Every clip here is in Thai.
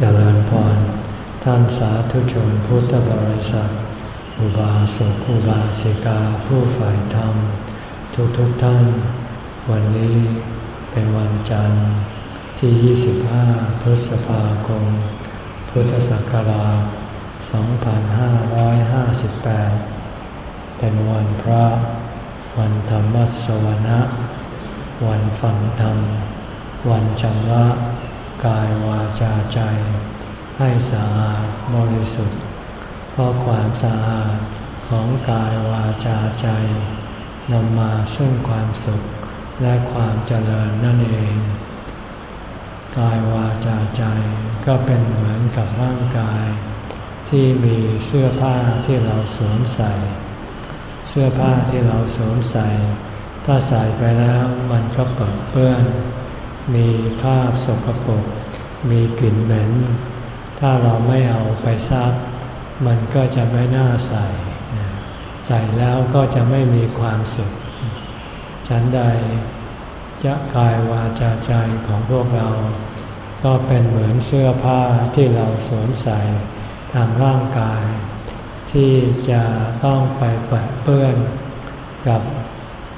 เจริญพร ท่านสาธุชนพุทธบริษัท อุบาสกอุบาสิกาผู้ฝ่ายธรรม ทุกทุกท่าน วันนี้เป็นวันจันทร์ที่ 25 พฤษภาคม พุทธศักราช 2558 เป็นวันพระ วันธรรมสวนะ วันฝังธรรม วันชำระ กายวาจาใจ ให้สะอาดบริสุทธิ์ เพราะความสะอาดของกายวาจาใจนำมาซึ่งความสุขและความเจริญนั่นเอง กายวาจาใจก็เป็นเหมือนกับร่างกาย ที่มีเสื้อผ้าที่เราสวมใส่ เสื้อผ้าที่เราสวมใส่ ถ้าใส่ไปแล้วมันก็เปิดเปื้อน มีภาพสกปรกมีกลิ่นเหม็น ถ้าเราไม่เอาไปซัก มันก็จะไม่น่าใส่ ใส่แล้วก็จะไม่มีความสุข ฉันใดจะกายวาจาใจของพวกเรา ก็เป็นเหมือนเสื้อผ้าที่เราสวมใส่ทางร่างกาย ที่จะต้องไปแปะเปื้อนกับ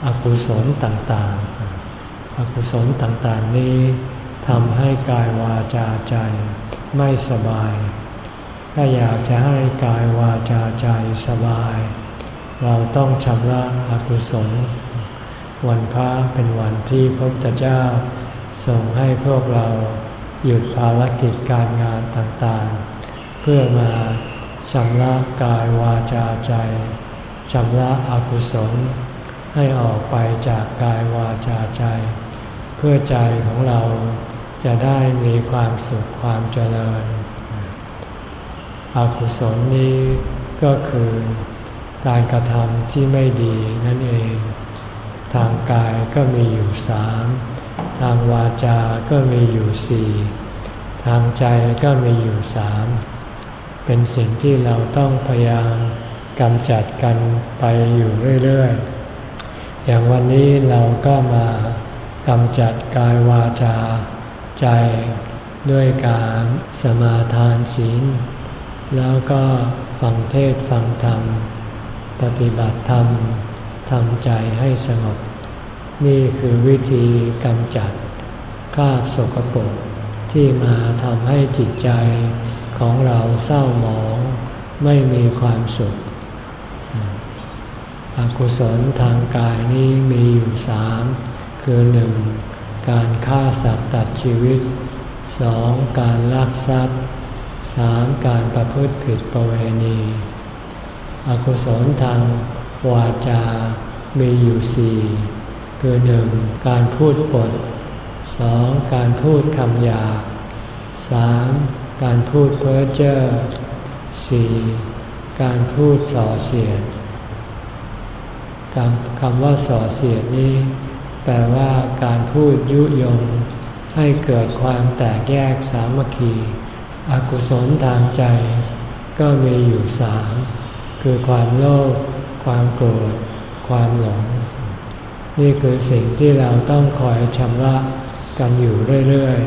อกุศลต่างๆ อกุศลต่างๆนี้ทำให้กายวาจาใจไม่สบาย ถ้าอยากจะให้กายวาจาใจสบาย เราต้องชำระอกุศล วันพระเป็นวันที่พระพุทธเจ้าส่งให้พวกเราหยุดภารกิจการงานต่างๆ เพื่อมาชำระกายวาจาใจชำระอกุศลให้ออกไปจากกายวาจาใจ เพื่อใจของเราจะได้มีความสุขความเจริญ อกุศลนี้ก็คือการกระทำที่ไม่ดีนั่นเอง ทางกายก็มีอยู่สามทางวาจาก็มีอยู่สี่ทางใจก็มีอยู่สามเป็นสิ่งที่เราต้องพยายามกำจัดกันไปอยู่เรื่อยๆ อย่างวันนี้เราก็มา กำจัดกายวาจา ใจ ด้วยการสมาทานศีล แล้วก็ฟังเทศฟังธรรม ปฏิบัติธรรมทำใจให้สงบ นี่คือวิธีกำจัดคราบสกปรกที่มาทำให้จิตใจของเราเศร้าหมอง ไม่มีความสุข อกุศลทางกายนี้มีอยู่สาม คือหนึ่งการฆ่าสัตว์ตัดชีวิตสองการลักทรัพย์สามการประพฤติผิดประเวณี อกุศลทางวาจา มีอยู่สี่คือหนึ่งการพูดปดสองการพูดคำหยาบสามการพูดเพ้อเจ้อสี่การพูดส่อเสียดคำว่าส่อเสียดนี้ แปลว่าการพูดยุยง ให้เกิดความแตกแยกสามัคคี อกุศลทางใจ ก็มีอยู่สามคือความโลภความโกรธ ความหลง นี่คือสิ่งที่เราต้องคอยชำระกันอยู่เรื่อย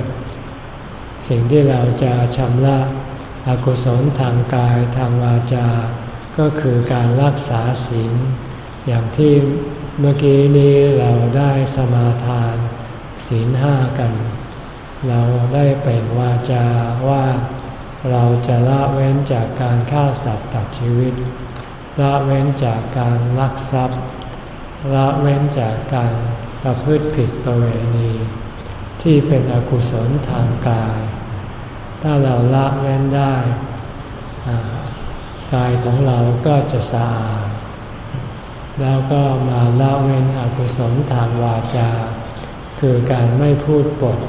ๆ สิ่งที่เราจะชำระอกุศลทางกายทางวาจา ก็คือการรักษาศีลอย่างที่ เมื่อกี้นี้เราได้สมาทานศีลห้ากัน เราได้เป่งวาจาว่าเราจะละเว้นจากการฆ่าสัตว์ตัดชีวิต ละเว้นจากการลักทรัพย์ ละเว้นจากการประพฤติผิดประเวณี ที่เป็นอกุศลทางกาย ถ้าเราละเว้นได้ กายของเราก็จะสะอาด แล้วก็มาละเว้นอกุศลทางวาจา คือการไม่พูดปด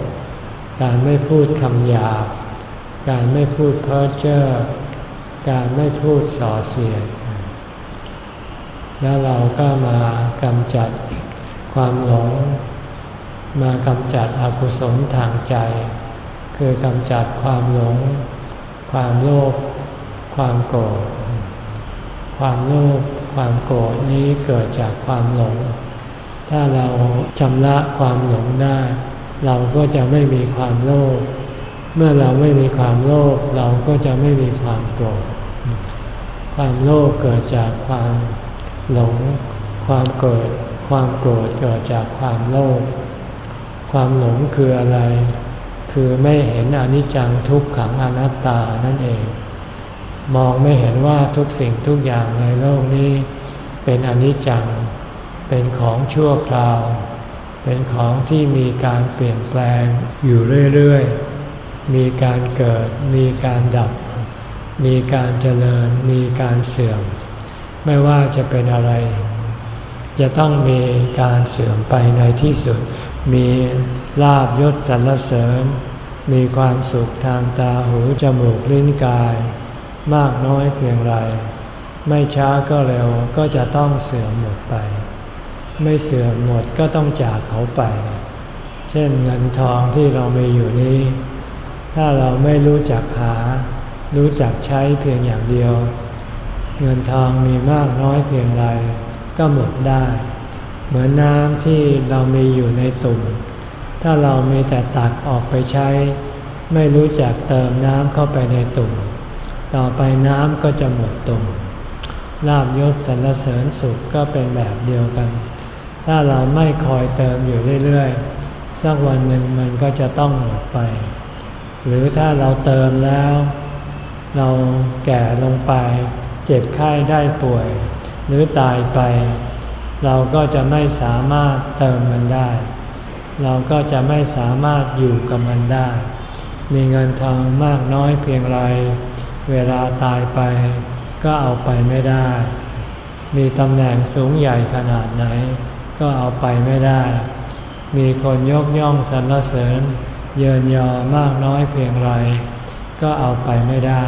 การไม่พูดคำหยาบ การไม่พูดเพ้อเจ้อ การไม่พูดส่อเสียด แล้วเราก็มากำจัดความหลง มากำจัดอกุศลทางใจ คือกำจัดความหลง ความโลภ ความโกรธ ความโลภ ความโกรธนี้เกิดจากความหลง ถ้าเราชำระความหลงได้ เราก็จะไม่มีความโลภ เมื่อเราไม่มีความโลภเราก็จะไม่มีความโกรธ ความโลภเกิดจากความหลง ความเกิด ความโกรธเกิดจากความโลภ ความหลงคืออะไร คือไม่เห็นอนิจจังทุกขังอนัตตานั่นเอง มองไม่เห็นว่าทุกสิ่งทุกอย่างในโลกนี้ เป็นอนิจจัง เป็นของชั่วคราว เป็นของที่มีการเปลี่ยนแปลงอยู่เรื่อยๆ มีการเกิด มีการดับ มีการเจริญ มีการเสื่อม ไม่ว่าจะเป็นอะไร จะต้องมีการเสื่อมไปในที่สุด มีลาบยศสรรเสริญ มีความสุขทางตาหูจมูกลิ้นกาย มากน้อยเพียงไร ไม่ช้าก็เร็วก็จะต้องเสื่อมหมดไป ไม่เสื่อมหมดก็ต้องจากเขาไป เช่นเงินทองที่เรามีอยู่นี้ ถ้าเราไม่รู้จักหา รู้จักใช้เพียงอย่างเดียว เงินทองมีมากน้อยเพียงไรก็หมดได้ เหมือนน้ำที่เรามีอยู่ในตุ่ม ถ้าเรามีแต่ตักออกไปใช้ ไม่รู้จักเติมน้ำเข้าไปในตุ่ม ต่อไปน้ำก็จะหมดตุ่มลาบยศสรรเสริญสุขก็เป็นแบบเดียวกัน ถ้าเราไม่คอยเติมอยู่เรื่อยๆ สักวันหนึ่งมันก็จะต้องหมดไป หรือถ้าเราเติมแล้ว เราแก่ลงไป เจ็บไข้ได้ป่วย หรือตายไป เราก็จะไม่สามารถเติมมันได้ เราก็จะไม่สามารถอยู่กับมันได้ มีเงินทองมากน้อยเพียงไร เวลาตายไปก็เอาไปไม่ได้ มีตำแหน่งสูงใหญ่ขนาดไหน ก็เอาไปไม่ได้ มีคนยกย่องสรรเสริญ เยินยอมากน้อยเพียงไร ก็เอาไปไม่ได้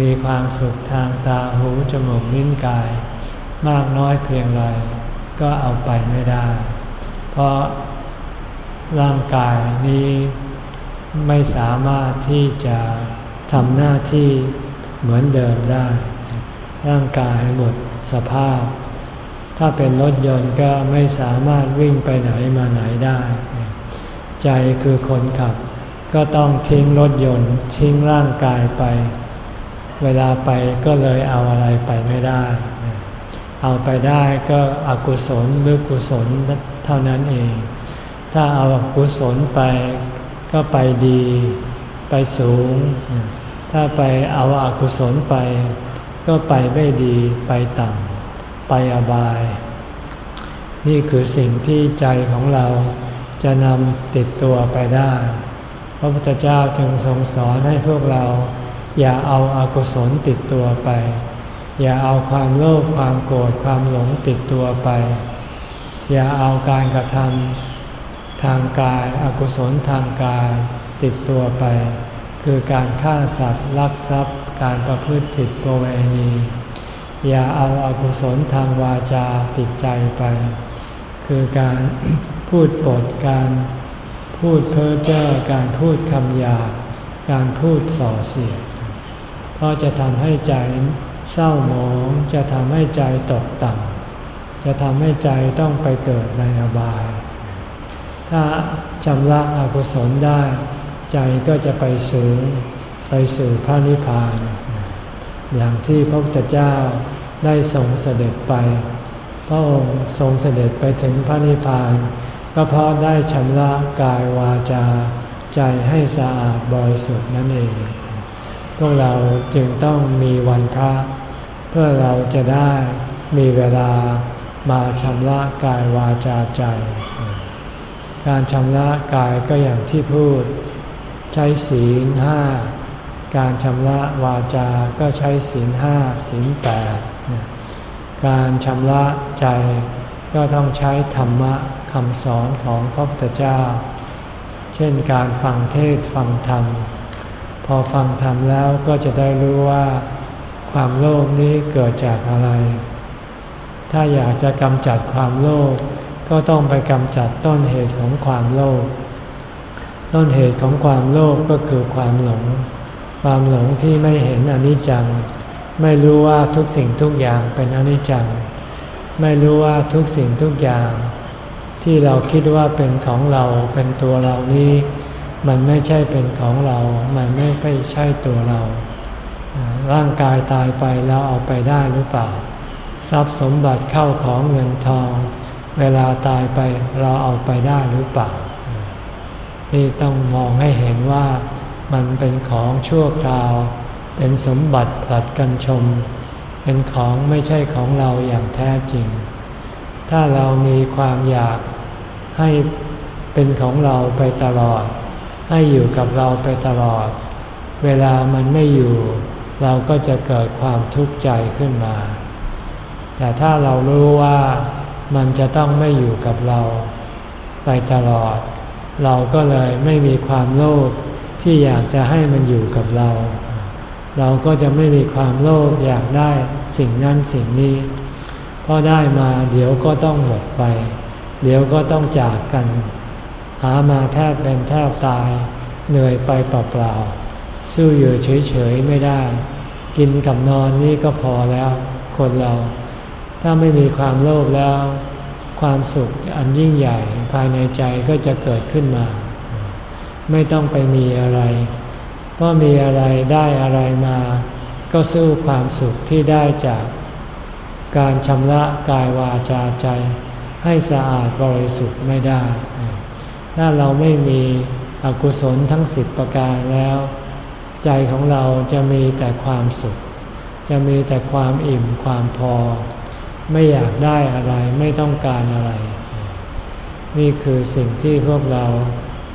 มีความสุขทางตาหูจมูกลิ้นกาย มากน้อยเพียงไร ก็เอาไปไม่ได้ เพราะร่างกายนี้ไม่สามารถที่จะ ทำหน้าที่เหมือนเดิมได้ ร่างกายหมดสภาพ ถ้าเป็นรถยนต์ก็ไม่สามารถวิ่งไปไหนมาไหนได้ ใจคือคนขับ ก็ต้องทิ้งรถยนต์ทิ้งร่างกายไป เวลาไปก็เลยเอาอะไรไปไม่ได้ เอาไปได้ก็อกุศลหรือกุศลเท่านั้นเอง ถ้าเอากุศลไปก็ไปดี ไปสูง ถ้าไปเอาอากุศลไป ก็ไปไม่ดีไปต่ำไปอบาย นี่คือสิ่งที่ใจของเราจะนำติดตัวไปได้ พระพุทธเจ้าจึงทรงสอนให้พวกเรา อย่าเอาอากุศลติดตัวไป อย่าเอาความโลภความโกรธความหลงติดตัวไป อย่าเอาการกระทำทางกายอากุศลทางกาย ติดตัวไป คือการฆ่าสัตว์ลักทรัพย์ การประพฤติผิดประเวณี อย่าเอาอากุศลทางวาจาติดใจไป คือการพูดปดการพูดเพ้อเจ้อการพูดคำหยาบการพูดส่อเสียดเพราะจะทำให้ใจเศร้าหมองจะทำให้ใจตกต่ำจะทำให้ใจต้องไปเกิดในอบาย ถ้าชำระอกุศลได้ ใจก็จะไปสูงไปสู่พระนิพพาน อย่างที่พระพุทธเจ้าได้ทรงเสด็จไป พระองค์ทรงเสด็จไปถึงพระนิพพาน ก็เพราะได้ชำระกายวาจา ใจให้สะอาดบริสุทธิ์นั่นเอง พวกเราจึงต้องมีวันพระ เพื่อเราจะได้มีเวลามาชำระกายวาจาใจ การชำระกายก็อย่างที่พูด ใช้ศีลห้าการชำระวาจาก็ใช้ศีลห้าศีลแปดการชำระใจก็ต้องใช้ธรรมะคำสอนของพระพุทธเจ้า เช่นการฟังเทศฟังธรรม พอฟังธรรมแล้วก็จะได้รู้ว่า ความโลภนี้เกิดจากอะไร ถ้าอยากจะกำจัดความโลภก็ต้องไปกำจัดต้นเหตุของความโลภ ต้นเหตุของความโลภก็คือความหลง ความหลงที่ไม่เห็นอนิจจัง ไม่รู้ว่าทุกสิ่งทุกอย่างเป็นอนิจจัง ไม่รู้ว่าทุกสิ่งทุกอย่าง ที่เราคิดว่าเป็นของเราเป็นตัวเรานี้ มันไม่ใช่เป็นของเรา มันไม่ใช่ตัวเรา ร่างกายตายไปแล้วเอาไปได้หรือเปล่า ทรัพย์สมบัติเข้าของเงินทอง เวลาตายไปเราเอาไปได้หรือเปล่า นี่ต้องมองให้เห็นว่ามันเป็นของชั่วคราว เป็นสมบัติผลัดกันชม เป็นของไม่ใช่ของเราอย่างแท้จริง ถ้าเรามีความอยากให้เป็นของเราไปตลอด ให้อยู่กับเราไปตลอด เวลามันไม่อยู่ เราก็จะเกิดความทุกข์ใจขึ้นมา แต่ถ้าเรารู้ว่ามันจะต้องไม่อยู่กับเรา ไปตลอด เราก็เลยไม่มีความโลภที่อยากจะให้มันอยู่กับเรา เราก็จะไม่มีความโลภอยากได้สิ่งนั้นสิ่งนี้เพราะได้มาเดี๋ยวก็ต้องหมดไป เดี๋ยวก็ต้องจากกัน หามาแทบเป็นแทบตาย เหนื่อยไปเปล่าๆสู้อยู่เฉยๆไม่ได้ กินกับนอนนี่ก็พอแล้ว คนเรา ถ้าไม่มีความโลภแล้ว ความสุขอันยิ่งใหญ่ภายในใจก็จะเกิดขึ้นมา ไม่ต้องไปมีอะไร เพราะมีอะไรได้อะไรมา ก็สู้ความสุขที่ได้จากการชำระกายวาจาใจ ให้สะอาดบริสุทธิ์ไม่ได้ ถ้าเราไม่มีอกุศลทั้งสิบประการแล้ว ใจของเราจะมีแต่ความสุข จะมีแต่ความอิ่มความพอ ไม่อยากได้อะไรไม่ต้องการอะไร นี่คือสิ่งที่พวกเรา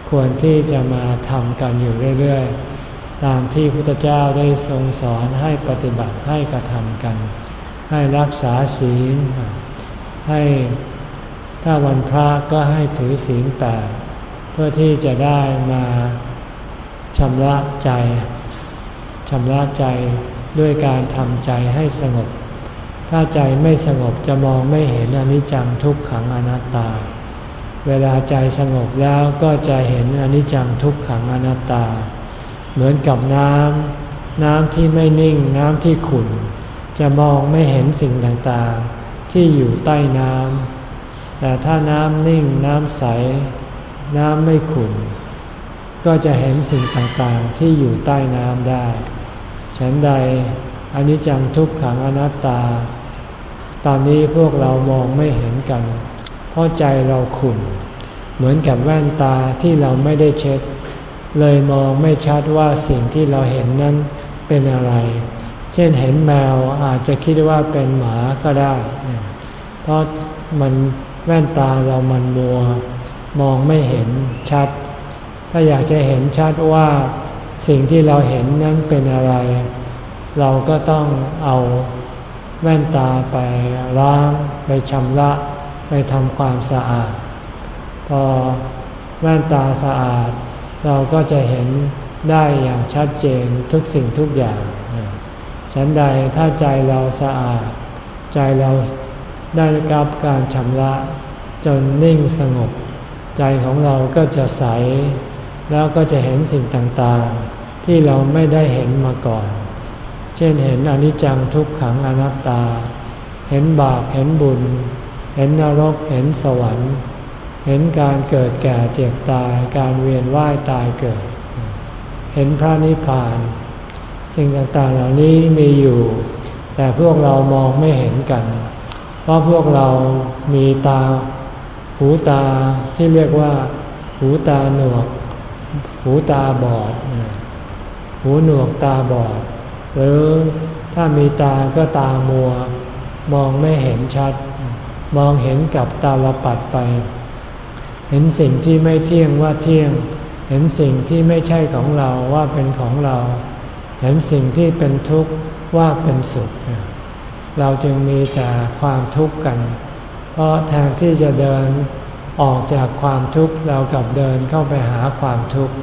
ควรที่จะมาทำกันอยู่เรื่อยๆ ตามที่พุทธเจ้าได้ทรงสอนให้ปฏิบัติให้กระทำกัน ให้รักษาศีล ให้ถ้าวันพระก็ให้ถือศีลแปดเพื่อที่จะได้มาชำระใจชำระใจด้วยการทำใจให้สงบ ถ้าใจไม่สงบจะมองไม่เห็นอนิจจังทุกขังอนัตตา เวลาใจสงบแล้วก็จะเห็นอนิจจังทุกขังอนัตตา เหมือนกับน้ำน้ำที่ไม่นิ่งน้ำที่ขุ่นจะมองไม่เห็นสิ่งต่างๆ ที่อยู่ใต้น้ำแต่ถ้าน้ำนิ่งน้ำใส น้ำไม่ขุ่นก็จะเห็นสิ่งต่างๆ ที่อยู่ใต้น้ำได้ ฉันใดอนิจจังทุกขังอนัตตา ตอนนี้พวกเรามองไม่เห็นกัน เพราะใจเราขุ่น เหมือนกับแว่นตาที่เราไม่ได้เช็ด เลยมองไม่ชัดว่าสิ่งที่เราเห็นนั้นเป็นอะไร เช่นเห็นแมวอาจจะคิดว่าเป็นหมาก็ได้ เพราะมันแว่นตาเรามันมัว มองไม่เห็นชัด ถ้าอยากจะเห็นชัดว่าสิ่งที่เราเห็นนั้นเป็นอะไร เราก็ต้องเอา แว่นตาไปล้างไปชำระไปทำความสะอาด พอแว่นตาสะอาด เราก็จะเห็นได้อย่างชัดเจนทุกสิ่งทุกอย่างฉันใดถ้าใจเราสะอาด ใจเราได้รับการชำระจนนิ่งสงบ ใจของเราก็จะใส แล้วก็จะเห็นสิ่งต่างๆ ที่เราไม่ได้เห็นมาก่อน เช่นเห็นอนิจจังทุกขังอนัตตา เห็นบาปเห็นบุญ เห็นนรกเห็นสวรรค์ เห็นการเกิดแก่เจ็บตายการเวียนว่ายตายเกิด เห็นพระนิพพาน สิ่งต่างๆเหล่านี้มีอยู่ แต่พวกเรามองไม่เห็นกัน เพราะพวกเรามีตา หูตาที่เรียกว่า หูตาหนวก หูตาบอด หูหนวกตาบอด หรือถ้ามีตาก็ตามัว มองไม่เห็นชัด มองเห็นกับตาลปัดไป เห็นสิ่งที่ไม่เที่ยงว่าเที่ยง เห็นสิ่งที่ไม่ใช่ของเราว่าเป็นของเรา เห็นสิ่งที่เป็นทุกข์ว่าเป็นสุข เราจึงมีแต่ความทุกข์กัน เพราะแทนที่จะเดินออกจากความทุกข์เรากลับเดินเข้าไปหาความทุกข์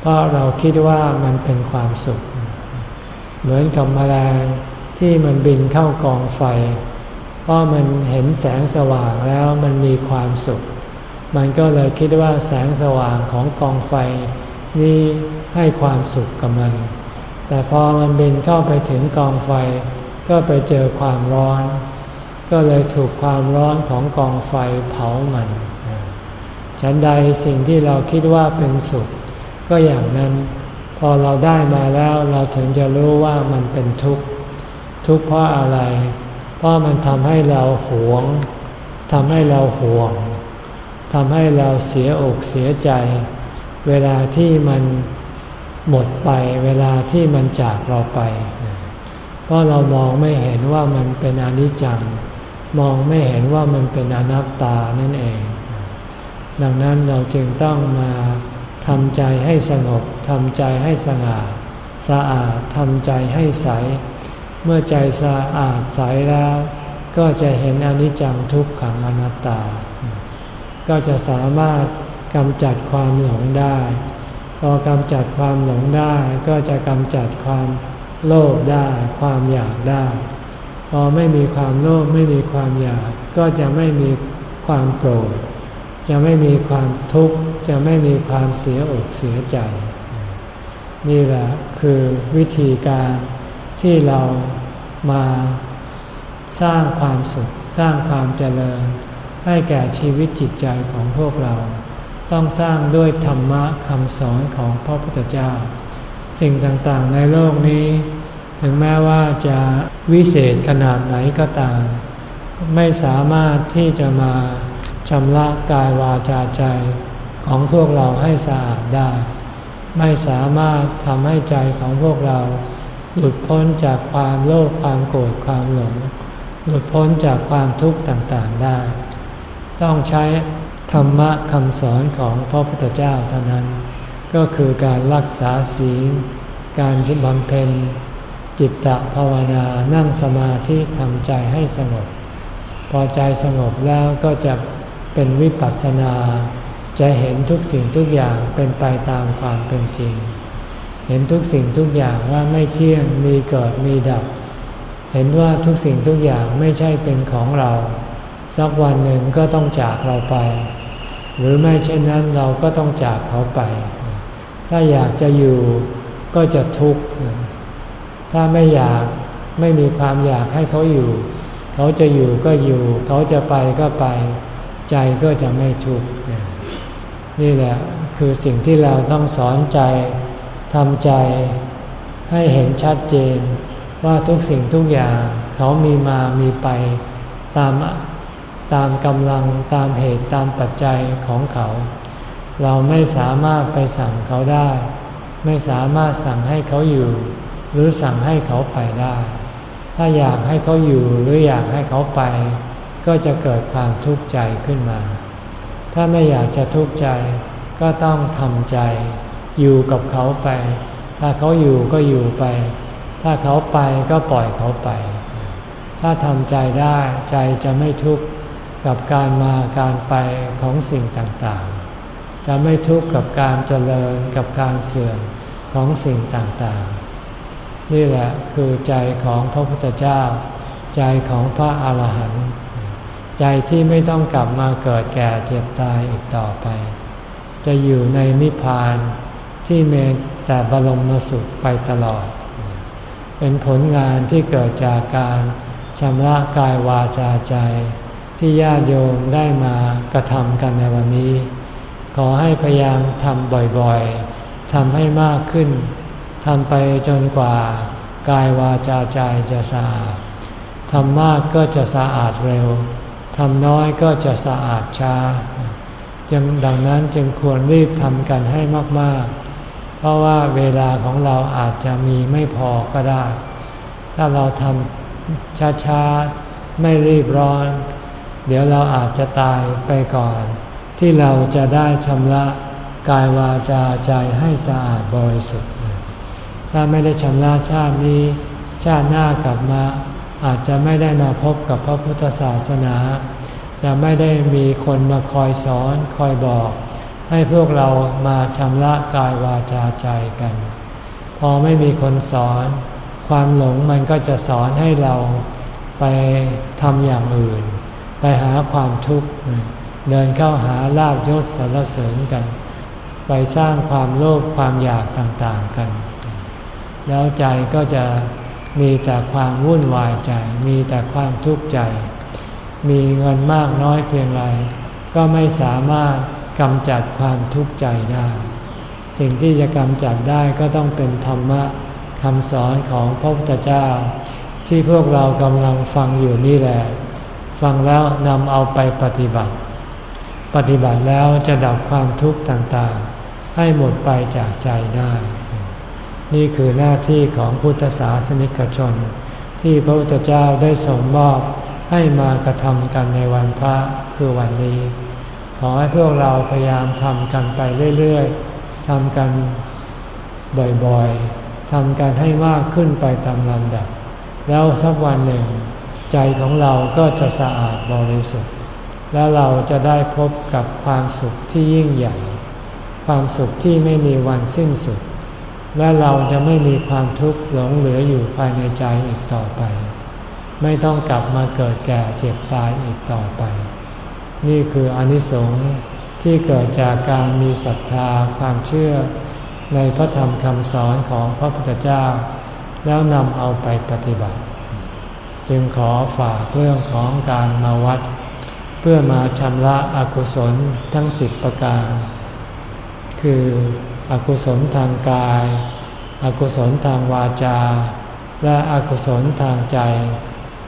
เพราะเราคิดว่ามันเป็นความสุข เหมือนกับมแมลงที่มันบินเข้ากองไฟ เพราะมันเห็นแสงสว่างแล้วมันมีความสุข มันก็เลยคิดว่าแสงสว่างของกองไฟ นี่ให้ความสุขกับมัน แต่พอมันบินเข้าไปถึงกองไฟ ก็ไปเจอความร้อน ก็เลยถูกความร้อนของกองไฟเผามัน ฉันใดสิ่งที่เราคิดว่าเป็นสุข ก็อย่างนั้น พอเราได้มาแล้วเราถึงจะรู้ว่ามันเป็นทุกข์ ทุกข์เพราะอะไร เพราะมันทำให้เราหวงทำให้เราห่วงทำให้เราเสียอกเสียใจ เวลาที่มันหมดไป เวลาที่มันจากเราไป เพราะเรามองไม่เห็นว่ามันเป็นอนิจจัง มองไม่เห็นว่ามันเป็นอนัตตานั่นเอง ดังนั้นเราจึงต้องมา ทำใจให้สงบทำใจให้สงบสะอาดทำใจให้ใส เมื่อใจสะอาดใสแล้ว ก็จะเห็นอนิจจังทุกขังอนัตตา ก็จะสามารถกำจัดความหลงได้ พอกำจัดความหลงได้ก็จะกำจัดความโลภได้ ความอยากได้ พอไม่มีความโลภไม่มีความอยาก ก็จะไม่มีความโกรธ จะไม่มีความทุกข์ จะไม่มีความเสียอกเสียใจ นี่แหละคือวิธีการที่เรามาสร้างความสุข สร้างความเจริญ ให้แก่ชีวิตจิตใจของพวกเรา ต้องสร้างด้วยธรรมะคำสอนของพระพุทธเจ้า สิ่งต่างๆในโลกนี้ ถึงแม้ว่าจะวิเศษขนาดไหนก็ตาม ไม่สามารถที่จะมา ชำระกายวาจาใจของพวกเราให้สะอาดได้ ไม่สามารถทำให้ใจของพวกเรา หลุดพ้นจากความโลภความโกรธความหลง หลุดพ้นจากความทุกข์ต่างๆได้ ต้องใช้ธรรมะคำสอนของพระพุทธเจ้าเท่านั้น ก็คือการรักษาศีล การบำเพ็ญ จิตตภาวนานั่งสมาธิทำใจให้สงบ พอใจสงบแล้วก็จะ เป็นวิปัสสนา จะเห็นทุกสิ่งทุกอย่างเป็นไปตามความเป็นจริง เห็นทุกสิ่งทุกอย่างว่าไม่เที่ยงมีเกิดมีดับ เห็นว่าทุกสิ่งทุกอย่างไม่ใช่เป็นของเรา สักวันหนึ่งก็ต้องจากเราไป หรือไม่เช่นนั้นเราก็ต้องจากเขาไป ถ้าอยากจะอยู่ก็จะทุกข์ถ้าไม่อยากไม่มีความอยากให้เขาอยู่ เขาจะอยู่ก็อยู่ เขาจะไปก็ไป ใจก็จะไม่ทุกข์นี่แหละคือสิ่งที่เราต้องสอนใจทำใจให้เห็นชัดเจน ว่าทุกสิ่งทุกอย่างเขามีมามีไปตามตามกำลังตามเหตุตามปัจจัยของเขา เราไม่สามารถไปสั่งเขาได้ ไม่สามารถสั่งให้เขาอยู่ หรือสั่งให้เขาไปได้ ถ้าอยากให้เขาอยู่หรืออยากให้เขาไป ก็จะเกิดความทุกข์ใจขึ้นมา ถ้าไม่อยากจะทุกข์ใจก็ต้องทำใจ อยู่กับเขาไป ถ้าเขาอยู่ก็อยู่ไป ถ้าเขาไปก็ปล่อยเขาไป ถ้าทำใจได้ใจจะไม่ทุกข์กับการมาการไปของสิ่งต่างๆ จะไม่ทุกข์กับการเจริญกับการเสื่อมของสิ่งต่างๆ นี่แหละคือใจของพระพุทธเจ้า ใจของพระอาหารหันต์ ใจที่ไม่ต้องกลับมาเกิดแก่เจ็บตายอีกต่อไป จะอยู่ในนิพพานที่เมตแต่บรมสุขไปตลอด เป็นผลงานที่เกิดจากการชำระกายวาจาใจ ที่ญาติโยมได้มากระทำกันในวันนี้ ขอให้พยายามทำบ่อยๆทำให้มากขึ้นทำไปจนกว่ากายวาจาใจจะสะอาดทำมากก็จะสะอาดเร็ว ทำน้อยก็จะสะอาดช้าจึงดังนั้นจึงควรรีบทำกันให้มาก ๆ เพราะว่าเวลาของเราอาจจะมีไม่พอก็ได้ ถ้าเราทำช้า ๆ ไม่รีบร้อน เดี๋ยวเราอาจจะตายไปก่อน ที่เราจะได้ชำระกายวาจาใจให้สะอาดบริสุทธิ์ ถ้าไม่ได้ชำระชาตินี้ ชาติหน้ากลับมา อาจจะไม่ได้มาพบกับพระพุทธศาสนา จะไม่ได้มีคนมาคอยสอนคอยบอก ให้พวกเรามาชำระกายวาจาใจกัน พอไม่มีคนสอน ความหลงมันก็จะสอนให้เราไปทำอย่างอื่น ไปหาความทุกข์ เดินเข้าหาลาบยศสรรเสริญกัน ไปสร้างความโลภความอยากต่างๆกัน แล้วใจก็จะ มีแต่ความวุ่นวายใจ มีแต่ความทุกข์ใจ มีเงินมากน้อยเพียงไร ก็ไม่สามารถกำจัดความทุกข์ใจได้ สิ่งที่จะกำจัดได้ก็ต้องเป็นธรรมะคำสอนของพระพุทธเจ้า ที่พวกเรากำลังฟังอยู่นี่แหละ ฟังแล้วนำเอาไปปฏิบัติ ปฏิบัติแล้วจะดับความทุกข์ต่างๆ ให้หมดไปจากใจได้ นี่คือหน้าที่ของพุทธศาสนิกชน ที่พระพุทธเจ้าได้ส่งมอบให้มากระทำกันในวันพระคือวันนี้ ขอให้พวกเราพยายามทำกันไปเรื่อยๆทำกันบ่อยๆทำกันให้มากขึ้นไปตามลำดับ แล้วสักวันหนึ่ง ใจของเราก็จะสะอาดบริสุทธิ์ แล้วเราจะได้พบกับความสุขที่ยิ่งใหญ่ ความสุขที่ไม่มีวันสิ้นสุด และเราจะไม่มีความทุกข์หลงเหลืออยู่ภายในใจอีกต่อไป ไม่ต้องกลับมาเกิดแก่เจ็บตายอีกต่อไป นี่คืออนิสงส์ที่เกิดจากการมีศรัทธาความเชื่อ ในพระธรรมคำสอนของพระพุทธเจ้า แล้วนำเอาไปปฏิบัติ จึงขอฝากเรื่องของการมาวัด เพื่อมาชำระอกุศลทั้งสิบประการ คือ อกุศลทางกาย อกุศลทางวาจา และอกุศลทางใจ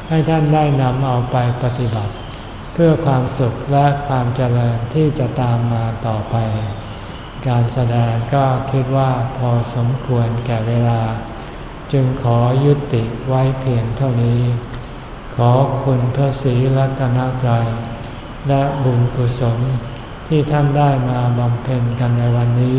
ให้ท่านได้นำเอาไปปฏิบัติ เพื่อความสุขและความเจริญที่จะตามมาต่อไป การแสดงก็คิดว่าพอสมควรแก่เวลา จึงขอยุติไว้เพียงเท่านี้ ขอคุณพระศรีรัตนตรัยและบุญกุศลที่ท่านได้มาบำเพ็ญกันในวันนี้